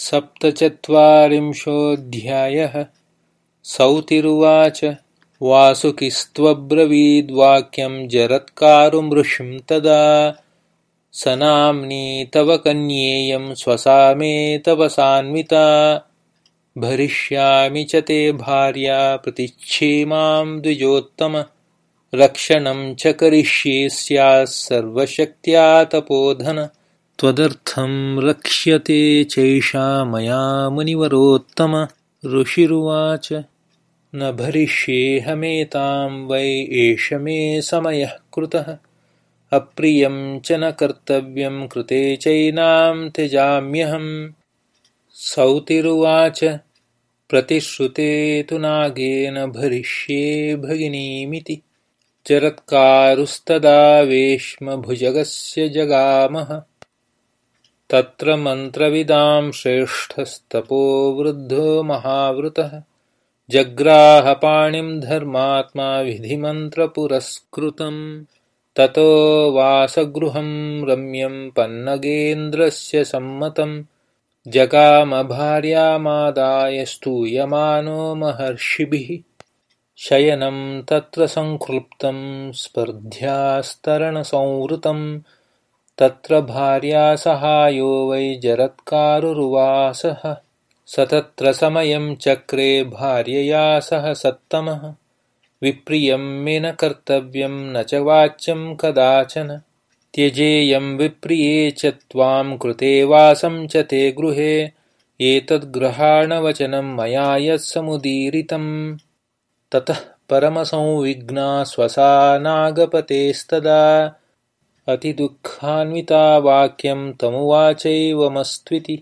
सप्तचत्वारिंशोऽध्यायः। सौतिरुवाच। वासुकिस्त्वब्रवीद्वाक्यं जरत्कारुमृषिं तदा। स नाम्नी तव कन्येयं स्वसा मे तव सान्विता। भरिष्यामि च ते भार्या प्रतिच्छेमां द्विजोत्तम। रक्षणं च करिष्ये स्याः सर्वशक्त्या तपोधन त्वदर्थं रक्ष्यते चैषा मया मुनिवरोत्तम। ऋषिरुवाच न भरिष्येऽहमेतां वै एष मे समयः कृतः। अप्रियं च न कर्तव्यं कृते चैनां त्यजाम्यहम्। सौतिरुवाच प्रतिश्रुते तु नागेन भरिष्ये भगिनीमिति। जरत्कारुस्तदा वेश्मभुजगस्य जगामः तत्र मन्त्रविदां श्रेष्ठस्तपो वृद्धो महावृतः जग्राहपाणिं धर्मात्मा विधिमन्त्रपुरस्कृतं ततो वासगृहं रम्यं पन्नगेन्द्रस्य सम्मतं जगामभार्यामादाय स्तूयमानो महर्षिभिः। शयनं तत्र संक्लृप्तं स्पर्ध्यास्तरणसंवृतं तत्र भार्यासहायो वै जरत्कारुरुवासः। स तत्र समयं चक्रे भार्यया सह सत्तमः। विप्रियं मे न कर्तव्यं न च वाच्यं कदाचन। त्यजेयं विप्रिये च त्वां कृते वासं च ते गृहे। एतद्ग्रहाणवचनं मया यत्समुदीरितं ततः परमसंविग्ना स्वसा नागपतेस्तदा अतिदुःखान्विता वाक्यं तमुवाचैवमस्त्विति